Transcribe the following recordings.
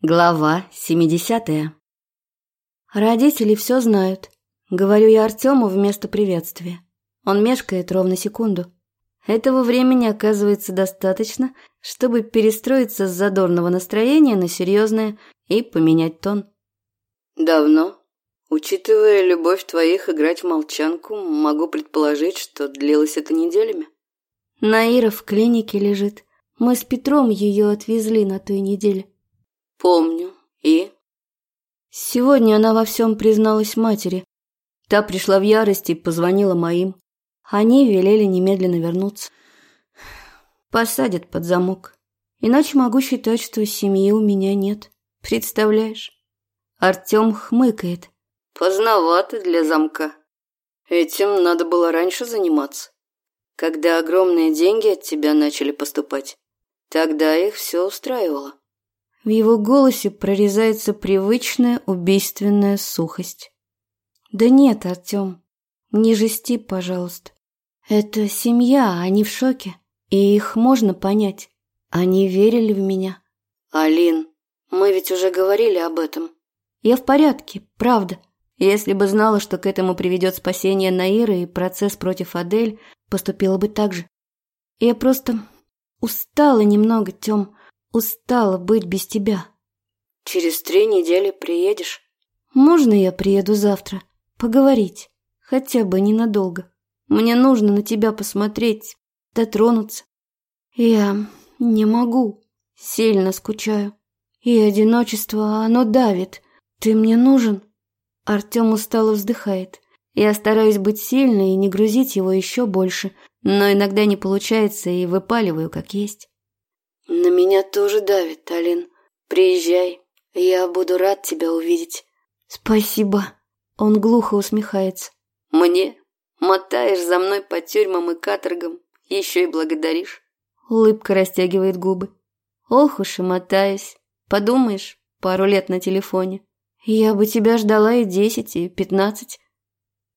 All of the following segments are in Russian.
Глава 70 Родители все знают. Говорю я Артему вместо приветствия. Он мешкает ровно секунду. Этого времени оказывается достаточно, чтобы перестроиться с задорного настроения на серьезное и поменять тон. Давно. Учитывая любовь твоих играть в молчанку, могу предположить, что длилось это неделями. Наира в клинике лежит. Мы с Петром ее отвезли на той неделе. Помню. И? Сегодня она во всем призналась матери. Та пришла в ярость и позвонила моим. Они велели немедленно вернуться. Посадят под замок. Иначе могу считать, что семьи у меня нет. Представляешь? Артем хмыкает. Поздновато для замка. Этим надо было раньше заниматься. Когда огромные деньги от тебя начали поступать. Тогда их все устраивало. В его голосе прорезается привычная убийственная сухость. «Да нет, Артем, не жести, пожалуйста. Это семья, они в шоке, и их можно понять. Они верили в меня». «Алин, мы ведь уже говорили об этом». «Я в порядке, правда. Если бы знала, что к этому приведет спасение Наиры и процесс против Адель, поступила бы так же. Я просто устала немного, Тём. Устала быть без тебя. Через три недели приедешь? Можно я приеду завтра? Поговорить. Хотя бы ненадолго. Мне нужно на тебя посмотреть, дотронуться. Я не могу. Сильно скучаю. И одиночество, оно давит. Ты мне нужен. Артем устало вздыхает. Я стараюсь быть сильной и не грузить его еще больше, но иногда не получается и выпаливаю как есть. «На меня тоже давит, Алин. Приезжай, я буду рад тебя увидеть». «Спасибо». Он глухо усмехается. «Мне? Мотаешь за мной по тюрьмам и каторгам, еще и благодаришь». Улыбка растягивает губы. «Ох уж и мотаюсь. Подумаешь, пару лет на телефоне. Я бы тебя ждала и десять, и пятнадцать».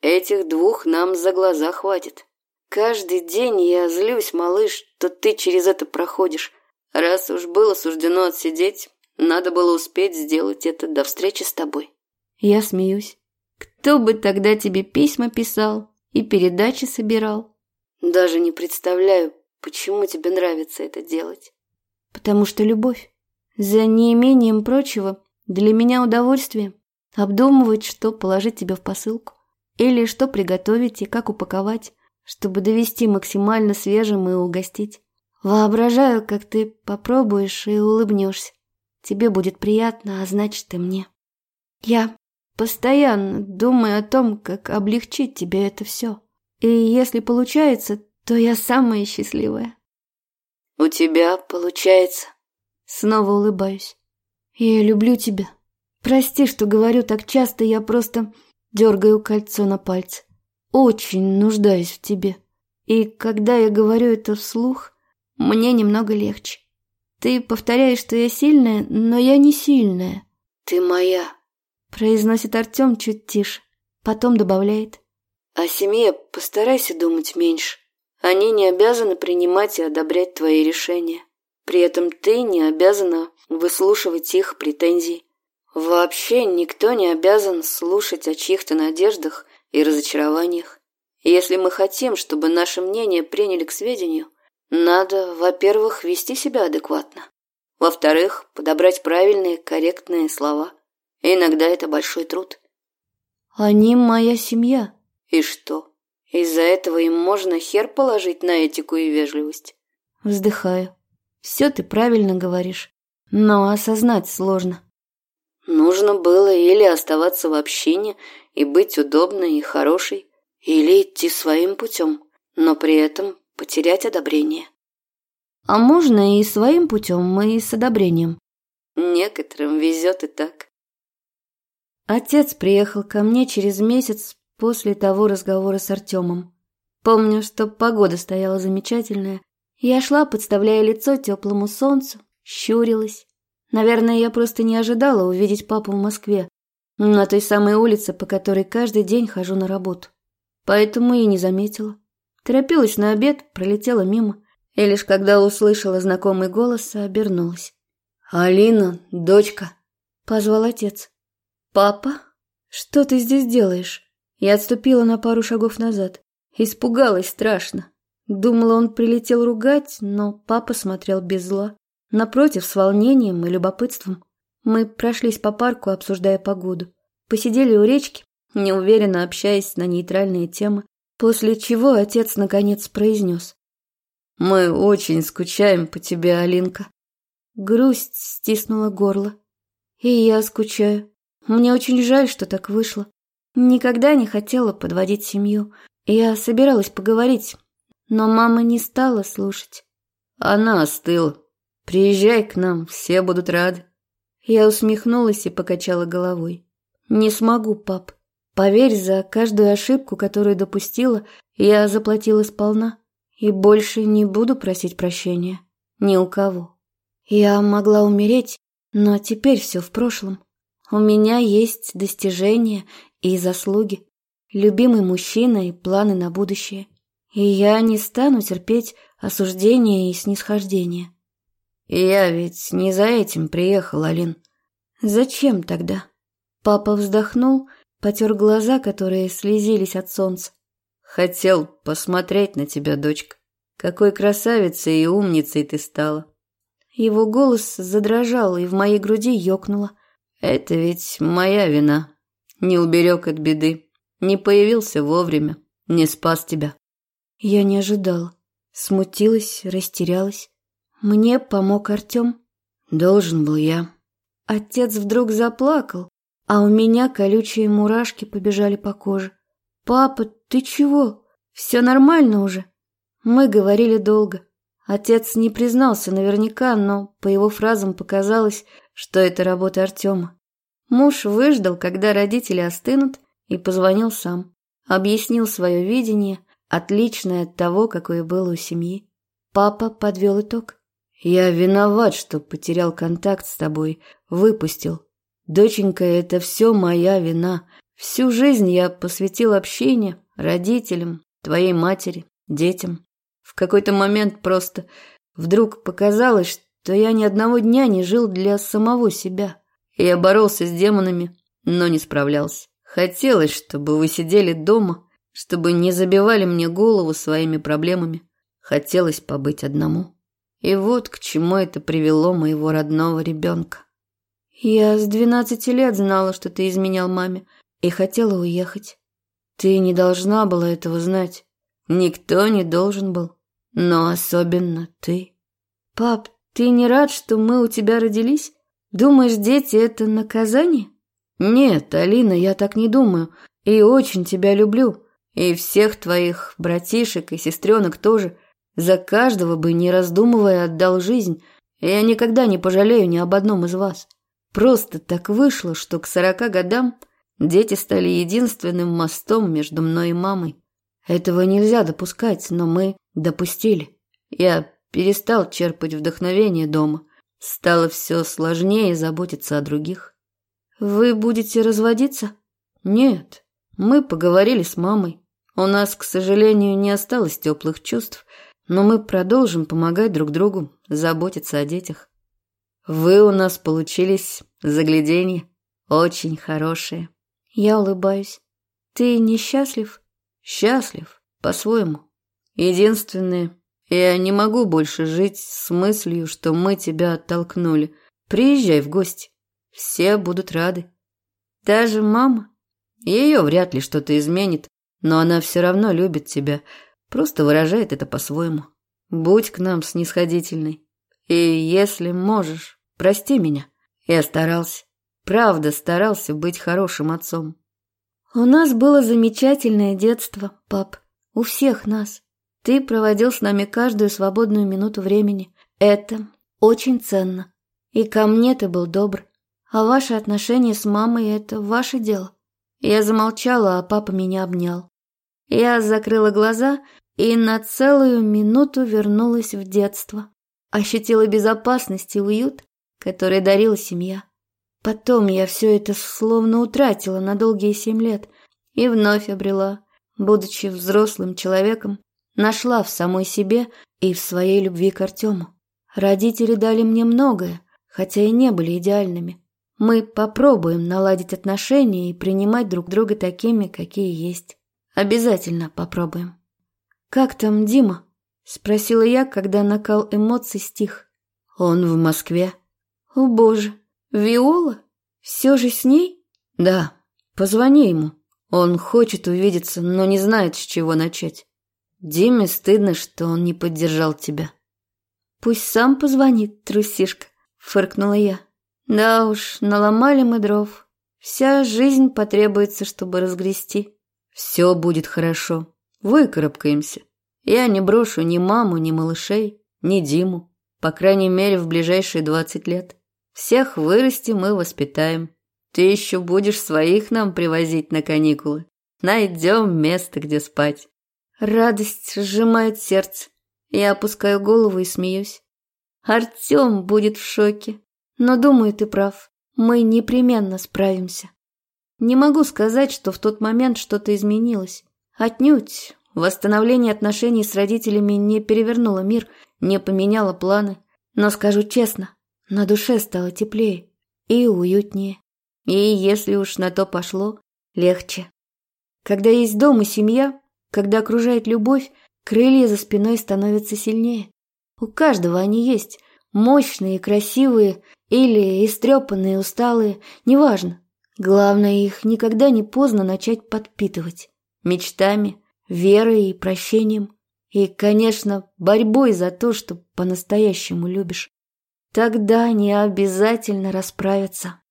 «Этих двух нам за глаза хватит. Каждый день я злюсь, малыш, что ты через это проходишь». Раз уж было суждено отсидеть, надо было успеть сделать это до встречи с тобой. Я смеюсь. Кто бы тогда тебе письма писал и передачи собирал? Даже не представляю, почему тебе нравится это делать. Потому что любовь. За неимением прочего, для меня удовольствие обдумывать, что положить тебе в посылку. Или что приготовить и как упаковать, чтобы довести максимально свежим и угостить. Воображаю, как ты попробуешь и улыбнешься. Тебе будет приятно, а значит и мне. Я постоянно думаю о том, как облегчить тебе это все. И если получается, то я самая счастливая. У тебя получается. Снова улыбаюсь. Я люблю тебя. Прости, что говорю так часто, я просто дергаю кольцо на пальце. Очень нуждаюсь в тебе. И когда я говорю это вслух, мне немного легче. Ты повторяешь, что я сильная, но я не сильная. Ты моя, произносит Артем чуть тише, потом добавляет. О семье постарайся думать меньше. Они не обязаны принимать и одобрять твои решения. При этом ты не обязана выслушивать их претензий. Вообще никто не обязан слушать о чьих-то надеждах и разочарованиях. Если мы хотим, чтобы наше мнение приняли к сведению, надо, во-первых, вести себя адекватно. Во-вторых, подобрать правильные, корректные слова. Иногда это большой труд. Они моя семья. И что? Из-за этого им можно хер положить на этику и вежливость. Вздыхаю. Все ты правильно говоришь, но осознать сложно. Нужно было или оставаться в общине и быть удобной и хорошей, или идти своим путем, но при этом потерять одобрение. А можно и своим путем, и с одобрением. Некоторым везет и так. Отец приехал ко мне через месяц после того разговора с Артемом. Помню, что погода стояла замечательная. Я шла, подставляя лицо теплому солнцу, щурилась. Наверное, я просто не ожидала увидеть папу в Москве, на той самой улице, по которой каждый день хожу на работу. Поэтому и не заметила. Торопилась на обед, пролетела мимо, и лишь когда услышала знакомый голос, обернулась. «Алина, дочка!» – позвал отец. «Папа, что ты здесь делаешь?» Я отступила на пару шагов назад. Испугалась страшно. Думала, он прилетел ругать, но папа смотрел без зла. Напротив, с волнением и любопытством. Мы прошлись по парку, обсуждая погоду. Посидели у речки, неуверенно общаясь на нейтральные темы, после чего отец наконец произнес. «Мы очень скучаем по тебе, Алинка». Грусть стиснула горло. И я скучаю. Мне очень жаль, что так вышло. Никогда не хотела подводить семью. Я собиралась поговорить, но мама не стала слушать. Она остыла. Приезжай к нам, все будут рады. Я усмехнулась и покачала головой. Не смогу, пап. Поверь, за каждую ошибку, которую допустила, я заплатила сполна. И больше не буду просить прощения. Ни у кого. Я могла умереть, но теперь все в прошлом. У меня есть достижения и заслуги, любимый мужчина и планы на будущее. И я не стану терпеть осуждения и снисхождения. Я ведь не за этим приехал, Алин. Зачем тогда? Папа вздохнул, потер глаза, которые слезились от солнца. Хотел посмотреть на тебя, дочка. Какой красавицей и умницей ты стала. Его голос задрожал, и в моей груди ёкнуло. Это ведь моя вина. Не уберег от беды. Не появился вовремя. Не спас тебя. Я не ожидала. Смутилась, растерялась. Мне помог Артем. Должен был я. Отец вдруг заплакал, а у меня колючие мурашки побежали по коже. «Папа, ты чего? Все нормально уже?» Мы говорили долго. Отец не признался наверняка, но по его фразам показалось, что это работа Артема. Муж выждал, когда родители остынут, и позвонил сам. Объяснил свое видение, отличное от того, какое было у семьи. Папа подвел итог. «Я виноват, что потерял контакт с тобой, выпустил. Доченька, это все моя вина. Всю жизнь я посвятил общению, родителям, твоей матери, детям. В какой-то момент просто вдруг показалось, что я ни одного дня не жил для самого себя. Я боролся с демонами, но не справлялся. Хотелось, чтобы вы сидели дома, чтобы не забивали мне голову своими проблемами. Хотелось побыть одному. И вот к чему это привело моего родного ребенка. Я с двенадцати лет знала, что ты изменял маме, и хотела уехать. Ты не должна была этого знать. Никто не должен был, но особенно ты. Пап, ты не рад, что мы у тебя родились? Думаешь, дети – это наказание? Нет, Алина, я так не думаю. И очень тебя люблю. И всех твоих братишек и сестренок тоже. За каждого бы, не раздумывая, отдал жизнь. Я никогда не пожалею ни об одном из вас. Просто так вышло, что к сорока годам дети стали единственным мостом между мной и мамой. Этого нельзя допускать, но мы допустили. Я перестал черпать вдохновение дома – Стало все сложнее заботиться о других. «Вы будете разводиться?» «Нет, мы поговорили с мамой. У нас, к сожалению, не осталось теплых чувств, но мы продолжим помогать друг другу, заботиться о детях. Вы у нас получились загляденье, очень хорошие». Я улыбаюсь. «Ты несчастлив?» «Счастлив, по-своему. Единственное, я не могу больше жить с мыслью, что мы тебя оттолкнули. Приезжай в гости. Все будут рады. Даже мама. Ее вряд ли что-то изменит, но она все равно любит тебя, просто выражает это по-своему. Будь к нам снисходительной. И если можешь, прости меня. Я старался. Правда, старался быть хорошим отцом. У нас было замечательное детство, пап. У всех нас. Ты проводил с нами каждую свободную минуту времени. Это очень ценно. И ко мне ты был добр. А ваши отношения с мамой – это ваше дело. Я замолчала, а папа меня обнял. Я закрыла глаза и на целую минуту вернулась в детство. Ощутила безопасность и уют, который дарила семья. Потом я все это словно утратила на долгие семь лет и вновь обрела, будучи взрослым человеком, Нашла в самой себе и в своей любви к Артему. Родители дали мне многое, хотя и не были идеальными. Мы попробуем наладить отношения и принимать друг друга такими, какие есть. Обязательно попробуем. «Как там Дима?» – спросила я, когда накал эмоций стих. «Он в Москве». «О боже, Виола? Все же с ней?» «Да, позвони ему. Он хочет увидеться, но не знает, с чего начать. Диме стыдно, что он не поддержал тебя». «Пусть сам позвонит, трусишка», – фыркнула я. «Да уж, наломали мы дров. Вся жизнь потребуется, чтобы разгрести». «Все будет хорошо. Выкарабкаемся. Я не брошу ни маму, ни малышей, ни Диму. По крайней мере, в ближайшие двадцать лет. Всех вырастим и воспитаем. Ты еще будешь своих нам привозить на каникулы. Найдем место, где спать». Радость сжимает сердце. Я опускаю голову и смеюсь. Артем будет в шоке. Но думаю, ты прав. Мы непременно справимся. Не могу сказать, что в тот момент что-то изменилось. Отнюдь. Восстановление отношений с родителями не перевернуло мир, не поменяло планы. Но скажу честно, на душе стало теплее и уютнее. И если уж на то пошло, легче. Когда есть дом и семья, когда окружает любовь, крылья за спиной становятся сильнее. У каждого они есть, мощные, красивые или истрепанные, усталые, неважно. Главное, их никогда не поздно начать подпитывать. Мечтами, верой и прощением. И, конечно, борьбой за то, что по-настоящему любишь. Тогда они обязательно расправятся.